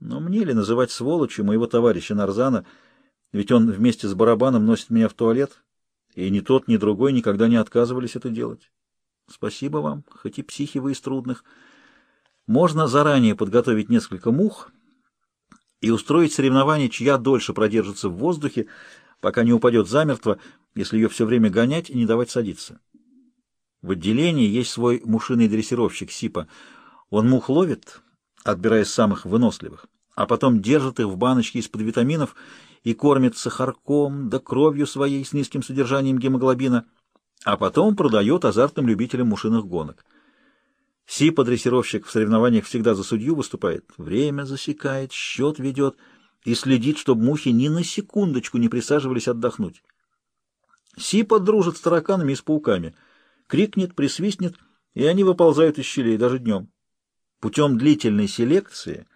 Но мне ли называть сволочью моего товарища Нарзана, ведь он вместе с барабаном носит меня в туалет, и ни тот, ни другой никогда не отказывались это делать. Спасибо вам, хоть и психи вы из трудных. Можно заранее подготовить несколько мух и устроить соревнование, чья дольше продержится в воздухе, пока не упадет замертво, если ее все время гонять и не давать садиться. В отделении есть свой мушиный дрессировщик Сипа. Он мух ловит, отбирая самых выносливых, а потом держит их в баночке из-под витаминов и кормит сахарком да кровью своей с низким содержанием гемоглобина, а потом продает азартным любителям мушиных гонок. Сипа, дрессировщик, в соревнованиях всегда за судью выступает, время засекает, счет ведет и следит, чтобы мухи ни на секундочку не присаживались отдохнуть. Сипа дружит с тараканами и с пауками — крикнет, присвистнет, и они выползают из щелей даже днем. Путем длительной селекции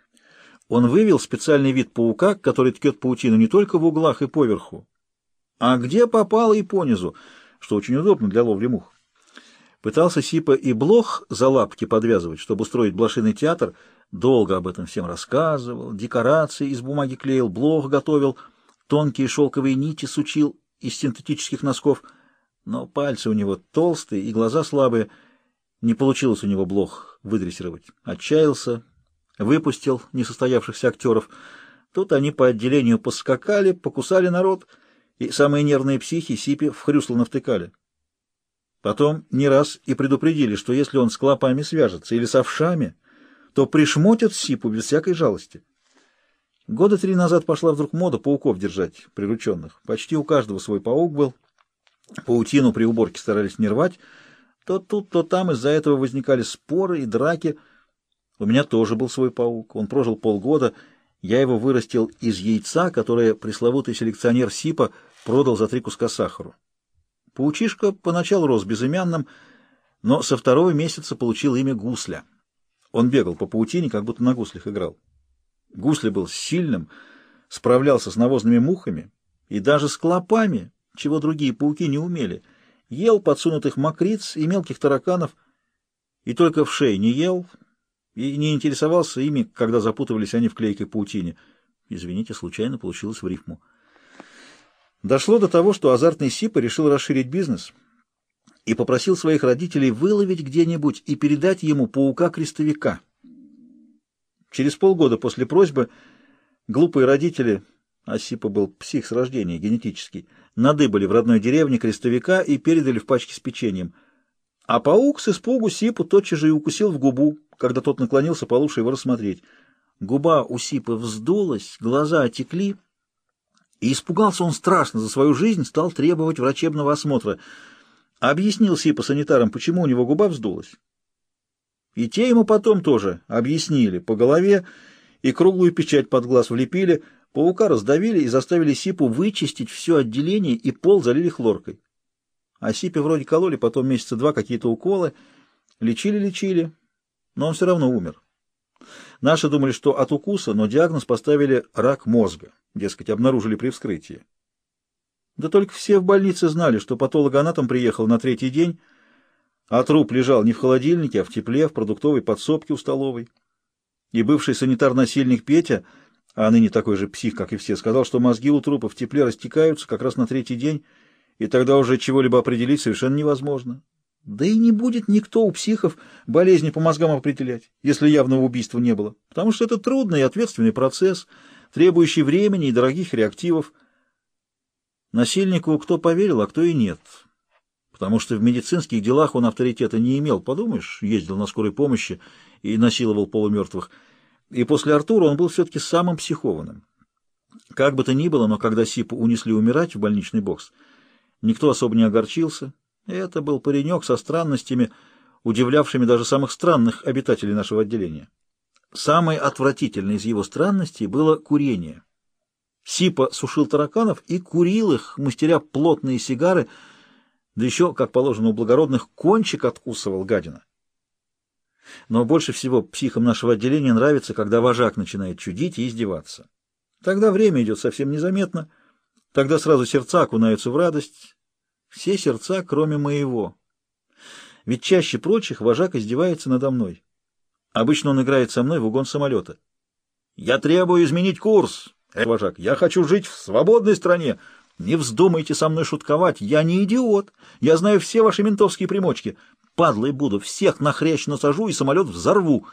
он вывел специальный вид паука, который ткет паутину не только в углах и поверху, а где попало и понизу, что очень удобно для ловли мух. Пытался Сипа и блох за лапки подвязывать, чтобы устроить блошиный театр, долго об этом всем рассказывал, декорации из бумаги клеил, блох готовил, тонкие шелковые нити сучил из синтетических носков — но пальцы у него толстые и глаза слабые. Не получилось у него блох выдрессировать. Отчаялся, выпустил несостоявшихся актеров. Тут они по отделению поскакали, покусали народ, и самые нервные психи Сипи в хрюсло навтыкали. Потом не раз и предупредили, что если он с клопами свяжется или с овшами, то пришмотят Сипу без всякой жалости. Года три назад пошла вдруг мода пауков держать, прирученных. Почти у каждого свой паук был — Паутину при уборке старались не рвать. То тут, то там из-за этого возникали споры и драки. У меня тоже был свой паук. Он прожил полгода. Я его вырастил из яйца, которое пресловутый селекционер Сипа продал за три куска сахару. Паучишка поначалу рос безымянным, но со второго месяца получил имя Гусля. Он бегал по паутине, как будто на гуслях играл. Гусля был сильным, справлялся с навозными мухами и даже с клопами, чего другие пауки не умели. Ел подсунутых мокриц и мелких тараканов, и только в шее не ел и не интересовался ими, когда запутывались они в клейкой паутине. Извините, случайно получилось в рифму. Дошло до того, что азартный Сипа решил расширить бизнес и попросил своих родителей выловить где-нибудь и передать ему паука-крестовика. Через полгода после просьбы глупые родители Осипа был псих с рождения, генетический. Надыбали в родной деревне крестовика и передали в пачке с печеньем. А паук с испугу Сипу тотчас же и укусил в губу, когда тот наклонился получше его рассмотреть. Губа у Сипа вздулась, глаза отекли, и испугался он страшно за свою жизнь, стал требовать врачебного осмотра. Объяснил Сипа санитарам, почему у него губа вздулась. И те ему потом тоже объяснили по голове и круглую печать под глаз влепили — Паука раздавили и заставили Сипу вычистить все отделение и пол залили хлоркой. А Сипе вроде кололи потом месяца два какие-то уколы, лечили-лечили, но он все равно умер. Наши думали, что от укуса, но диагноз поставили рак мозга, дескать, обнаружили при вскрытии. Да только все в больнице знали, что патологоанатом приехал на третий день, а труп лежал не в холодильнике, а в тепле, в продуктовой подсобке у столовой. И бывший санитар-насильник Петя — а ныне такой же псих, как и все, сказал, что мозги у трупа в тепле растекаются как раз на третий день, и тогда уже чего-либо определить совершенно невозможно. Да и не будет никто у психов болезни по мозгам определять, если явного убийства не было, потому что это трудный и ответственный процесс, требующий времени и дорогих реактивов. Насильнику кто поверил, а кто и нет, потому что в медицинских делах он авторитета не имел, подумаешь, ездил на скорой помощи и насиловал полумертвых, и после Артура он был все-таки самым психованным. Как бы то ни было, но когда Сипу унесли умирать в больничный бокс, никто особо не огорчился. Это был паренек со странностями, удивлявшими даже самых странных обитателей нашего отделения. Самой отвратительной из его странностей было курение. Сипа сушил тараканов и курил их, мастеря плотные сигары, да еще, как положено у благородных, кончик откусывал гадина. Но больше всего психам нашего отделения нравится, когда вожак начинает чудить и издеваться. Тогда время идет совсем незаметно, тогда сразу сердца окунаются в радость. Все сердца, кроме моего. Ведь чаще прочих вожак издевается надо мной. Обычно он играет со мной в угон самолета. Я требую изменить курс. Эй, вожак, я хочу жить в свободной стране. Не вздумайте со мной шутковать. Я не идиот. Я знаю все ваши ментовские примочки. Падлой буду, всех на хрящ насажу и самолет взорву.